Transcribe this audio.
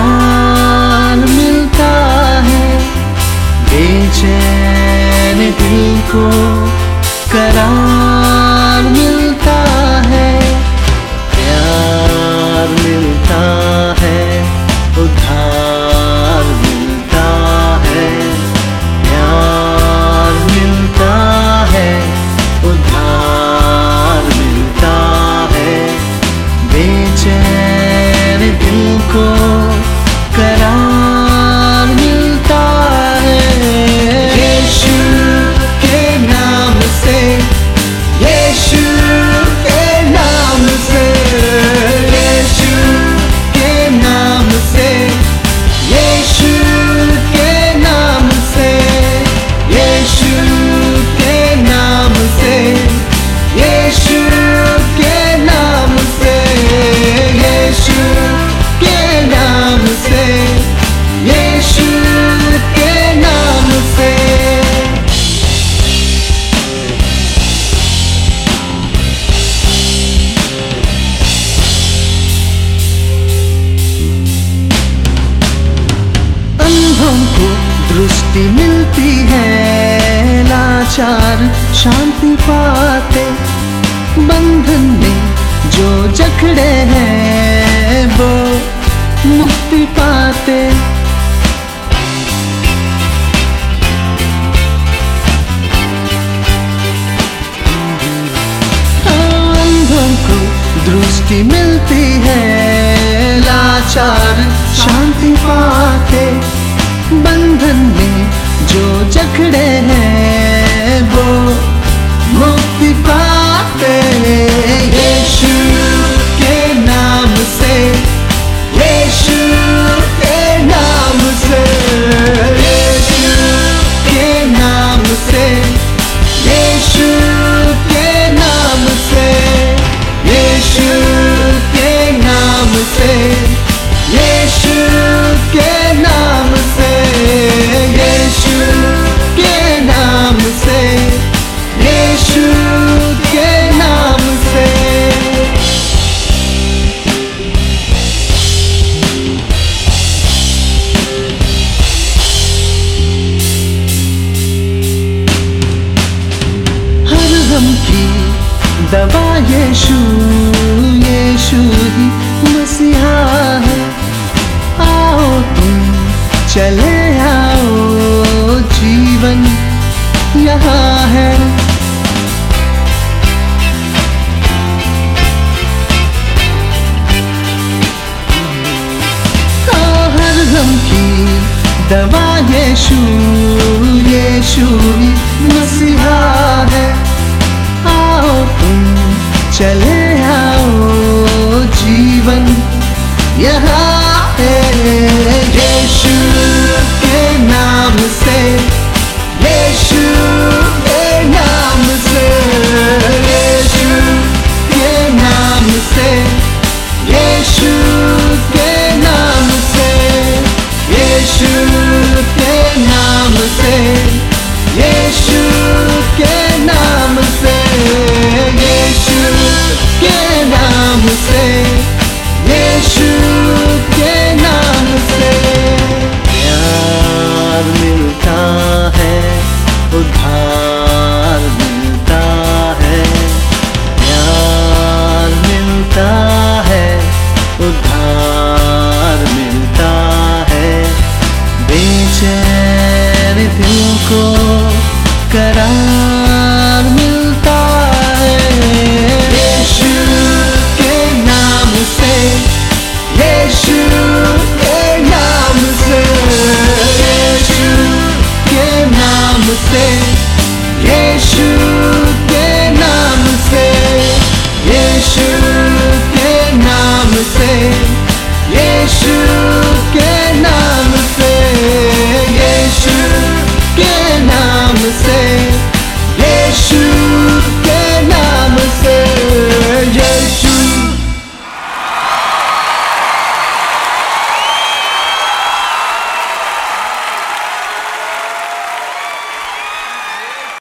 nada. शांति मिलती है, लाचार, शांति पाते बंधन में जो जखड़े हैं, वो मुक्ति पाते। दृष्टि मिलती है, लाचार, शांति पाते, बंधन जो जखड़े हैं वो मुक्ति पाते यीशु के नाम से, यीशु के नाम से, यीशु के नाम से, यीशु के नाम से, यीशु के नाम से। यहाँ है। हर गम की दवा यीशु यीशु मसीहा है। आओ तुम चले आओ जीवन, यहाँ है यीशु। Bye.